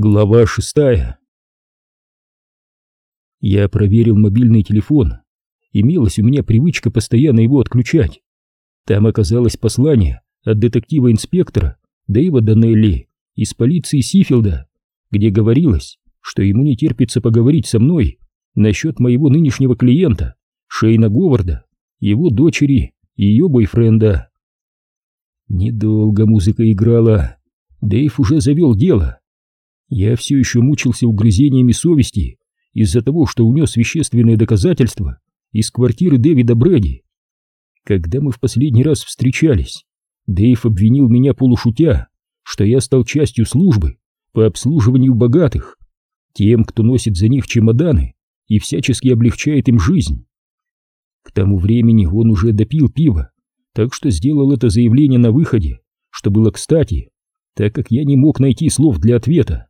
Глава шестая Я проверил мобильный телефон. Имелась у меня привычка постоянно его отключать. Там оказалось послание от детектива-инспектора Дэйва Данелли из полиции Сифилда, где говорилось, что ему не терпится поговорить со мной насчет моего нынешнего клиента, Шейна Говарда, его дочери и ее бойфренда. Недолго музыка играла. Дэйв уже завел дело я все еще мучился угрызениями совести из-за того, что унес вещественные доказательства из квартиры Дэвида Брэди. Когда мы в последний раз встречались, Дэйв обвинил меня полушутя, что я стал частью службы по обслуживанию богатых, тем, кто носит за них чемоданы и всячески облегчает им жизнь. К тому времени он уже допил пиво, так что сделал это заявление на выходе, что было кстати, так как я не мог найти слов для ответа.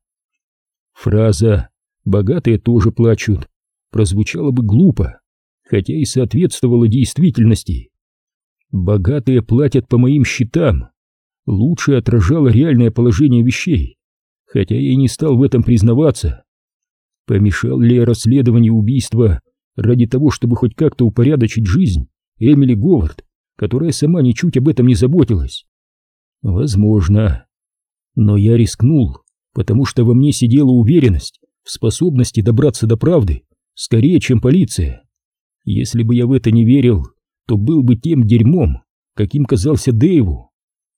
Фраза «богатые тоже плачут» прозвучала бы глупо, хотя и соответствовала действительности. «Богатые платят по моим счетам» лучше отражало реальное положение вещей, хотя я и не стал в этом признаваться. Помешал ли я расследованию убийства ради того, чтобы хоть как-то упорядочить жизнь Эмили Говард, которая сама ничуть об этом не заботилась? Возможно. Но я рискнул потому что во мне сидела уверенность в способности добраться до правды скорее, чем полиция. Если бы я в это не верил, то был бы тем дерьмом, каким казался Дэйву.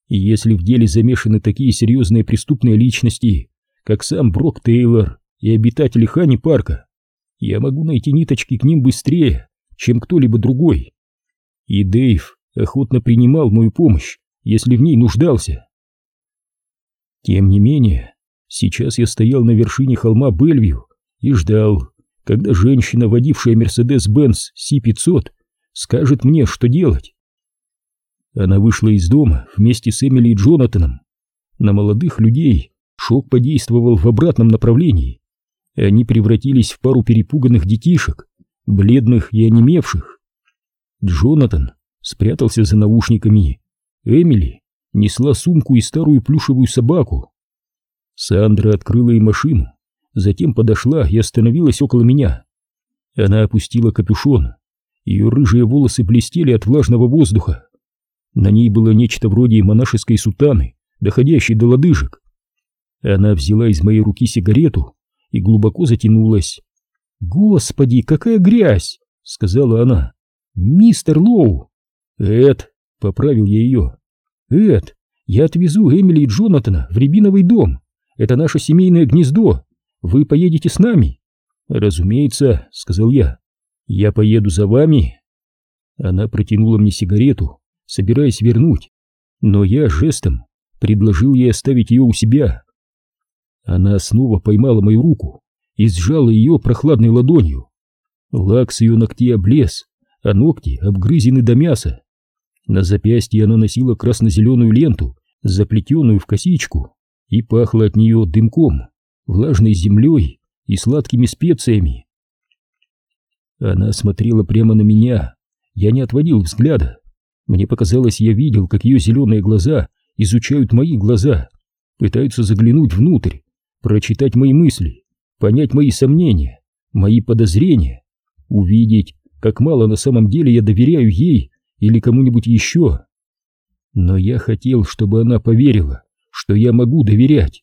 И если в деле замешаны такие серьезные преступные личности, как сам Брок Тейлор и обитатели Хани Парка, я могу найти ниточки к ним быстрее, чем кто-либо другой. И Дэйв охотно принимал мою помощь, если в ней нуждался. Тем не менее, Сейчас я стоял на вершине холма Бельвью и ждал, когда женщина, водившая Мерседес-Бенц Си-500, скажет мне, что делать. Она вышла из дома вместе с Эмили и Джонатаном. На молодых людей шок подействовал в обратном направлении. Они превратились в пару перепуганных детишек, бледных и онемевших. Джонатан спрятался за наушниками. Эмили несла сумку и старую плюшевую собаку. Сандра открыла ей машину, затем подошла и остановилась около меня. Она опустила капюшон, ее рыжие волосы блестели от влажного воздуха. На ней было нечто вроде монашеской сутаны, доходящей до лодыжек. Она взяла из моей руки сигарету и глубоко затянулась. «Господи, какая грязь!» — сказала она. «Мистер Лоу!» «Эд!» — поправил я ее. «Эд, я отвезу Эмили и Джонатана в Рябиновый дом. Это наше семейное гнездо. Вы поедете с нами? Разумеется, сказал я. Я поеду за вами. Она протянула мне сигарету, собираясь вернуть, но я жестом предложил ей оставить ее у себя. Она снова поймала мою руку и сжала ее прохладной ладонью. Лак с ее ногтей облез, а ногти обгрызены до мяса. На запястье она носила красно-зеленую ленту, заплетенную в косичку и пахло от нее дымком, влажной землей и сладкими специями. Она смотрела прямо на меня, я не отводил взгляда. Мне показалось, я видел, как ее зеленые глаза изучают мои глаза, пытаются заглянуть внутрь, прочитать мои мысли, понять мои сомнения, мои подозрения, увидеть, как мало на самом деле я доверяю ей или кому-нибудь еще. Но я хотел, чтобы она поверила, что я могу доверять.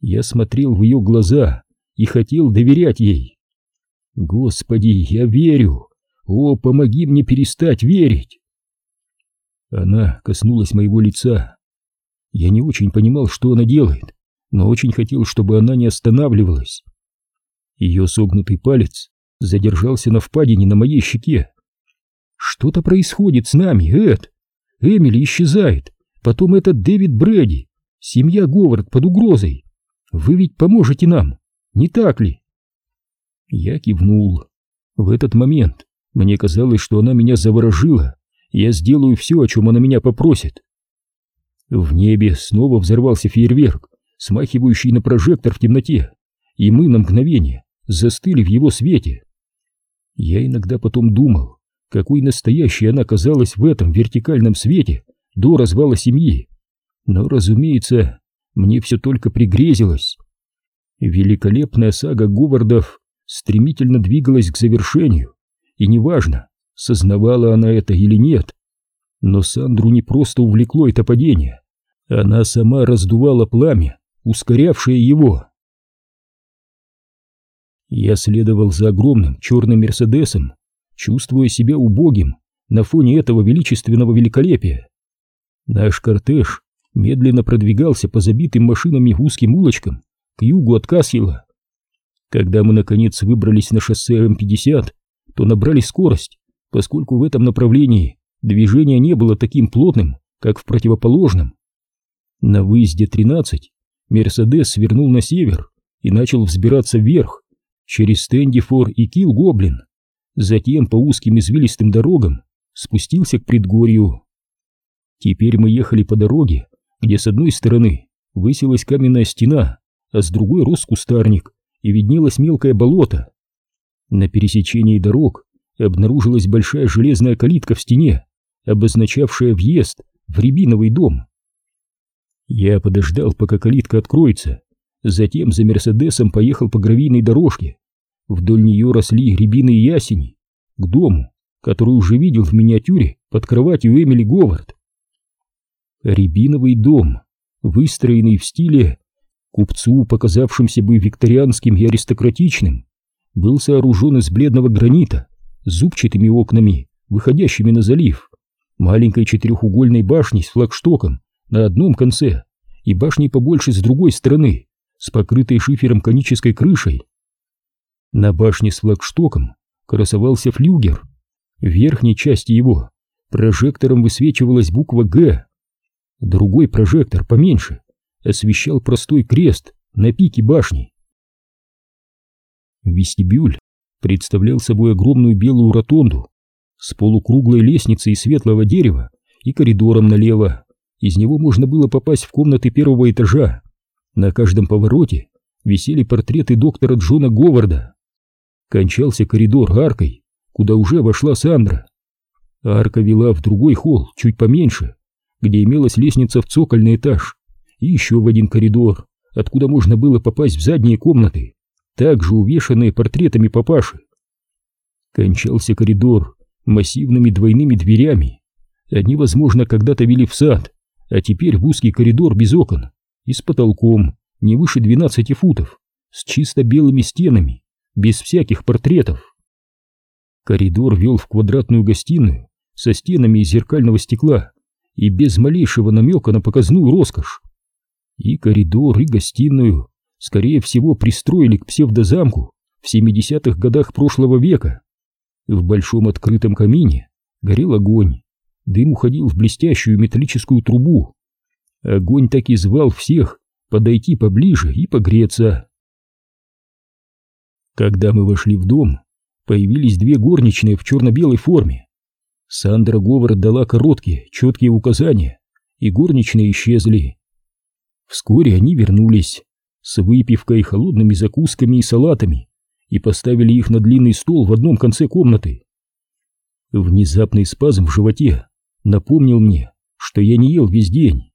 Я смотрел в ее глаза и хотел доверять ей. Господи, я верю. О, помоги мне перестать верить. Она коснулась моего лица. Я не очень понимал, что она делает, но очень хотел, чтобы она не останавливалась. Ее согнутый палец задержался на впадине на моей щеке. Что-то происходит с нами, Эд. Эмили исчезает. Потом этот Дэвид Брэди. Семья Говард под угрозой. Вы ведь поможете нам, не так ли? Я кивнул. В этот момент мне казалось, что она меня заворожила. Я сделаю все, о чем она меня попросит. В небе снова взорвался фейерверк, смахивающий на прожектор в темноте, и мы на мгновение застыли в его свете. Я иногда потом думал, какой настоящей она казалась в этом вертикальном свете до развала семьи. Но, разумеется, мне все только пригрезилось. Великолепная сага Говардов стремительно двигалась к завершению, и неважно, сознавала она это или нет, но Сандру не просто увлекло это падение, она сама раздувала пламя, ускорявшее его. Я следовал за огромным черным Мерседесом, чувствуя себя убогим на фоне этого величественного великолепия. Наш кортеж медленно продвигался по забитым машинами узким улочкам к югу от Касьела. Когда мы наконец выбрались на шоссе М-50, то набрали скорость, поскольку в этом направлении движение не было таким плотным, как в противоположном. На выезде 13 Мерседес свернул на север и начал взбираться вверх, через Стэндифор и Килл-Гоблин. Затем по узким извилистым дорогам спустился к предгорью. Теперь мы ехали по дороге, где с одной стороны высилась каменная стена, а с другой рос кустарник и виднелось мелкое болото. На пересечении дорог обнаружилась большая железная калитка в стене, обозначавшая въезд в рябиновый дом. Я подождал, пока калитка откроется, затем за Мерседесом поехал по гравийной дорожке. Вдоль нее росли рябины и ясени, к дому, который уже видел в миниатюре под кроватью Эмили Говард. Рябиновый дом, выстроенный в стиле купцу, показавшимся бы викторианским и аристократичным, был сооружен из бледного гранита зубчатыми окнами, выходящими на залив, маленькой четырехугольной башней с флагштоком на одном конце и башней побольше с другой стороны, с покрытой шифером конической крышей. На башне с флагштоком красовался флюгер. В верхней части его прожектором высвечивалась буква «Г». Другой прожектор, поменьше, освещал простой крест на пике башни. Вестибюль представлял собой огромную белую ротонду с полукруглой лестницей из светлого дерева и коридором налево. Из него можно было попасть в комнаты первого этажа. На каждом повороте висели портреты доктора Джона Говарда. Кончался коридор аркой, куда уже вошла Сандра. Арка вела в другой холл, чуть поменьше, где имелась лестница в цокольный этаж, и еще в один коридор, откуда можно было попасть в задние комнаты, также увешанные портретами папаши. Кончался коридор массивными двойными дверями. Они, возможно, когда-то вели в сад, а теперь в узкий коридор без окон и с потолком не выше 12 футов, с чисто белыми стенами, без всяких портретов. Коридор вел в квадратную гостиную со стенами из зеркального стекла и без малейшего намека на показную роскошь. И коридор, и гостиную, скорее всего, пристроили к псевдозамку в 70-х годах прошлого века. В большом открытом камине горел огонь, дым уходил в блестящую металлическую трубу. Огонь так и звал всех подойти поближе и погреться. Когда мы вошли в дом, появились две горничные в черно-белой форме. Сандра Говард дала короткие, четкие указания, и горничные исчезли. Вскоре они вернулись с выпивкой, холодными закусками и салатами и поставили их на длинный стол в одном конце комнаты. Внезапный спазм в животе напомнил мне, что я не ел весь день.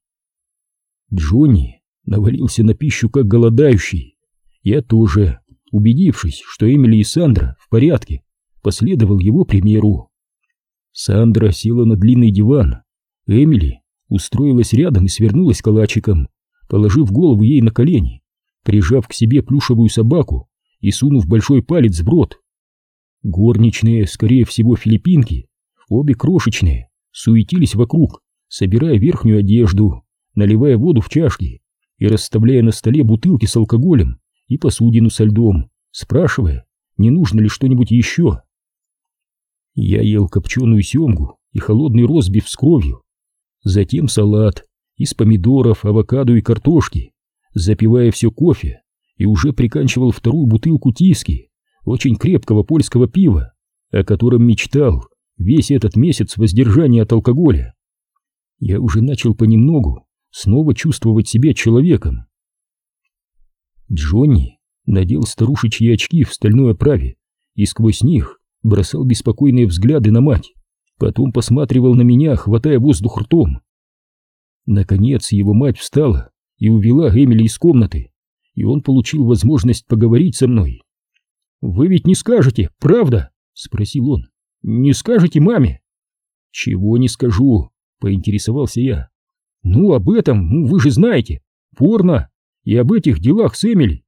Джонни навалился на пищу как голодающий. Я тоже, убедившись, что Эмили и Сандра в порядке, последовал его примеру. Сандра села на длинный диван. Эмили устроилась рядом и свернулась калачиком, положив голову ей на колени, прижав к себе плюшевую собаку и сунув большой палец в рот. Горничные, скорее всего, филиппинки, обе крошечные, суетились вокруг, собирая верхнюю одежду, наливая воду в чашки и расставляя на столе бутылки с алкоголем и посудину со льдом, спрашивая, не нужно ли что-нибудь еще. Я ел копченую семгу и холодный розбив с кровью, затем салат из помидоров, авокадо и картошки, запивая все кофе и уже приканчивал вторую бутылку тиски, очень крепкого польского пива, о котором мечтал весь этот месяц воздержания от алкоголя. Я уже начал понемногу снова чувствовать себя человеком. Джонни надел старушечьи очки в стальной оправе и сквозь них бросал беспокойные взгляды на мать, потом посматривал на меня, хватая воздух ртом. Наконец его мать встала и увела Эмили из комнаты, и он получил возможность поговорить со мной. «Вы ведь не скажете, правда?» — спросил он. «Не скажете маме?» «Чего не скажу?» — поинтересовался я. «Ну, об этом, ну, вы же знаете, порно, и об этих делах с Эмили».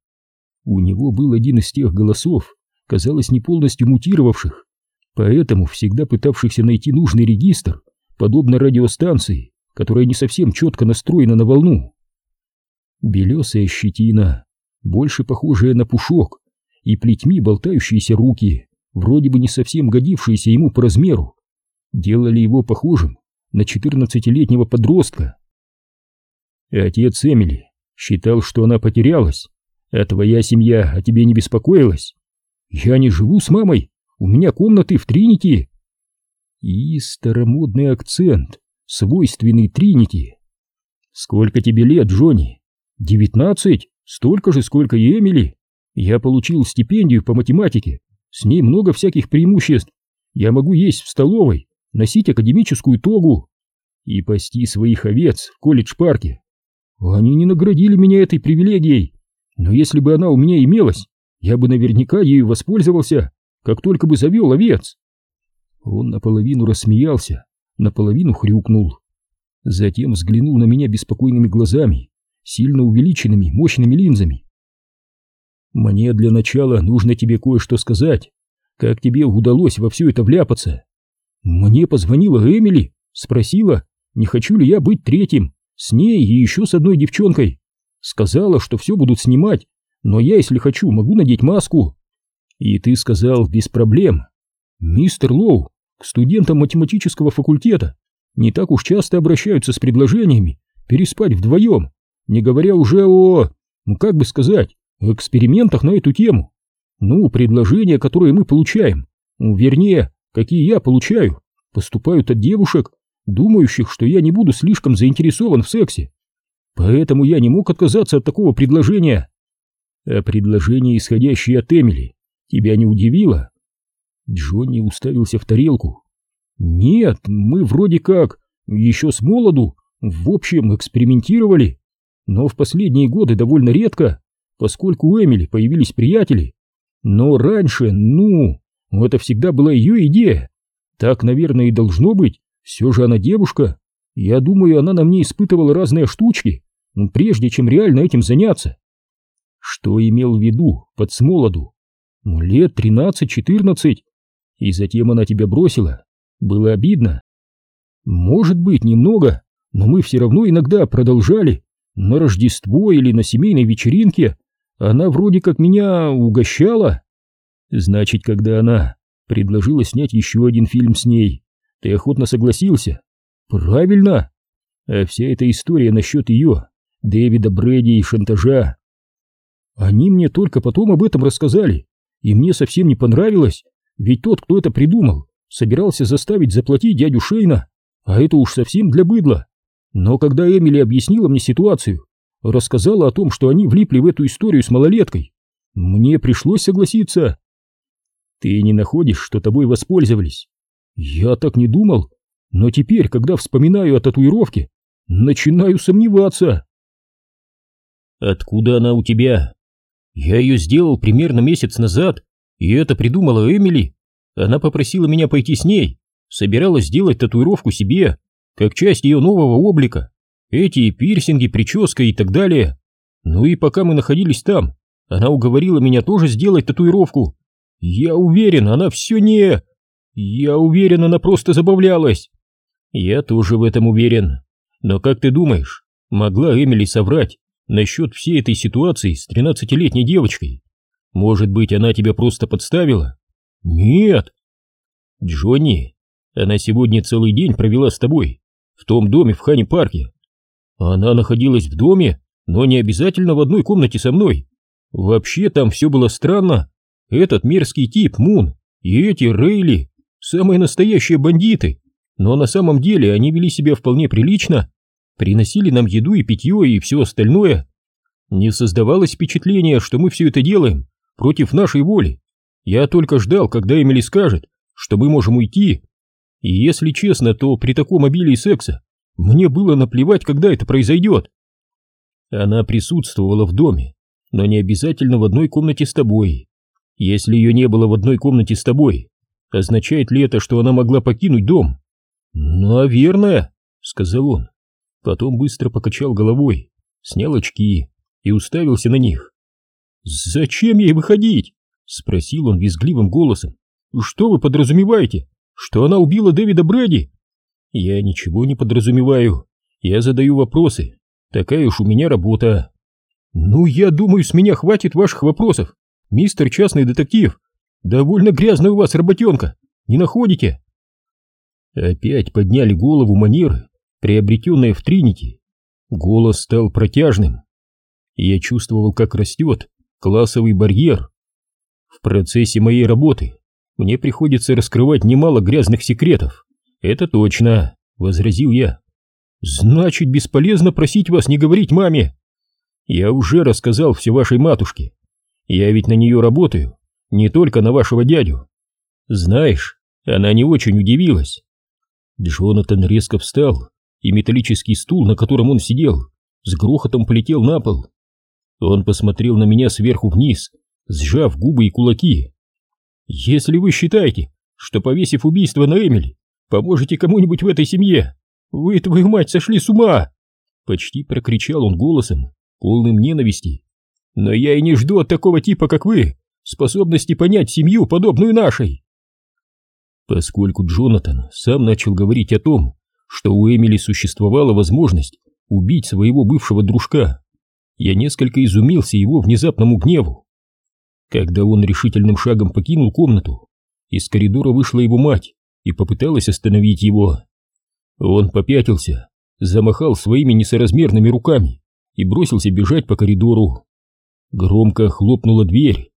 У него был один из тех голосов, казалось, не полностью мутировавших, поэтому всегда пытавшихся найти нужный регистр, подобно радиостанции, которая не совсем четко настроена на волну. Белесая щетина, больше похожая на пушок, и плетьми болтающиеся руки, вроде бы не совсем годившиеся ему по размеру, делали его похожим на четырнадцатилетнего подростка. Отец Эмили считал, что она потерялась, а твоя семья о тебе не беспокоилась. Я не живу с мамой, у меня комнаты в Тринити. И старомодный акцент, свойственный Тринити. Сколько тебе лет, Джонни? Девятнадцать? Столько же, сколько и Эмили. Я получил стипендию по математике. С ней много всяких преимуществ. Я могу есть в столовой, носить академическую тогу и пасти своих овец в колледж-парке. Они не наградили меня этой привилегией, но если бы она у меня имелась, я бы наверняка ею воспользовался, как только бы завел овец. Он наполовину рассмеялся, наполовину хрюкнул. Затем взглянул на меня беспокойными глазами, сильно увеличенными мощными линзами. «Мне для начала нужно тебе кое-что сказать. Как тебе удалось во все это вляпаться?» Мне позвонила Эмили, спросила, не хочу ли я быть третьим, с ней и еще с одной девчонкой. Сказала, что все будут снимать, но я, если хочу, могу надеть маску. И ты сказал, без проблем. Мистер Лоу, к студентам математического факультета не так уж часто обращаются с предложениями переспать вдвоем, не говоря уже о, ну как бы сказать, экспериментах на эту тему. Ну, предложения, которые мы получаем, ну, вернее, какие я получаю, поступают от девушек, думающих, что я не буду слишком заинтересован в сексе. Поэтому я не мог отказаться от такого предложения. А предложение, исходящее от Эмили, тебя не удивило? Джонни уставился в тарелку. Нет, мы вроде как еще с молоду, в общем, экспериментировали, но в последние годы довольно редко, поскольку у Эмили появились приятели. Но раньше, ну, это всегда была ее идея. Так, наверное, и должно быть. Все же она девушка. Я думаю, она на мне испытывала разные штучки, прежде чем реально этим заняться. Что имел в виду под смолоду? Лет тринадцать-четырнадцать. И затем она тебя бросила. Было обидно. Может быть, немного, но мы все равно иногда продолжали. На Рождество или на семейной вечеринке она вроде как меня угощала. Значит, когда она предложила снять еще один фильм с ней, ты охотно согласился? Правильно. А вся эта история насчет ее, Дэвида Брэди и шантажа. Они мне только потом об этом рассказали, и мне совсем не понравилось, ведь тот, кто это придумал, собирался заставить заплатить дядю Шейна, а это уж совсем для быдла. Но когда Эмили объяснила мне ситуацию, рассказала о том, что они влипли в эту историю с малолеткой, мне пришлось согласиться. Ты не находишь, что тобой воспользовались? Я так не думал, но теперь, когда вспоминаю о татуировке, начинаю сомневаться. Откуда она у тебя? Я ее сделал примерно месяц назад, и это придумала Эмили. Она попросила меня пойти с ней, собиралась сделать татуировку себе, как часть ее нового облика. Эти пирсинги, прическа и так далее. Ну и пока мы находились там, она уговорила меня тоже сделать татуировку. Я уверен, она все не... Я уверен, она просто забавлялась. Я тоже в этом уверен. Но как ты думаешь, могла Эмили соврать насчет всей этой ситуации с тринадцатилетней девочкой? Может быть, она тебя просто подставила? Нет. Джонни, она сегодня целый день провела с тобой в том доме в Хани-парке. Она находилась в доме, но не обязательно в одной комнате со мной. Вообще там все было странно. Этот мерзкий тип, Мун, и эти Рейли, самые настоящие бандиты. Но на самом деле они вели себя вполне прилично, приносили нам еду и питье и все остальное. Не создавалось впечатления, что мы все это делаем против нашей воли. Я только ждал, когда Эмили скажет, что мы можем уйти. И если честно, то при таком обилии секса мне было наплевать, когда это произойдет. Она присутствовала в доме, но не обязательно в одной комнате с тобой. Если ее не было в одной комнате с тобой, означает ли это, что она могла покинуть дом? Наверное, сказал он. Потом быстро покачал головой, снял очки и уставился на них. «Зачем ей выходить?» — спросил он визгливым голосом. «Что вы подразумеваете? Что она убила Дэвида Брэди?» «Я ничего не подразумеваю. Я задаю вопросы. Такая уж у меня работа». «Ну, я думаю, с меня хватит ваших вопросов, мистер частный детектив. Довольно грязная у вас работенка, не находите?» Опять подняли голову манеры, приобретенные в Тринити. Голос стал протяжным. Я чувствовал, как растет классовый барьер. В процессе моей работы мне приходится раскрывать немало грязных секретов. Это точно, возразил я. Значит, бесполезно просить вас не говорить маме. Я уже рассказал все вашей матушке. Я ведь на нее работаю, не только на вашего дядю. Знаешь, она не очень удивилась. Джонатан резко встал, и металлический стул, на котором он сидел, с грохотом полетел на пол. Он посмотрел на меня сверху вниз, сжав губы и кулаки. «Если вы считаете, что, повесив убийство на Эмили, поможете кому-нибудь в этой семье, вы, твою мать, сошли с ума!» Почти прокричал он голосом, полным ненависти. «Но я и не жду от такого типа, как вы, способности понять семью, подобную нашей!» Поскольку Джонатан сам начал говорить о том, что у Эмили существовала возможность убить своего бывшего дружка, я несколько изумился его внезапному гневу. Когда он решительным шагом покинул комнату, из коридора вышла его мать и попыталась остановить его. Он попятился, замахал своими несоразмерными руками и бросился бежать по коридору. Громко хлопнула дверь,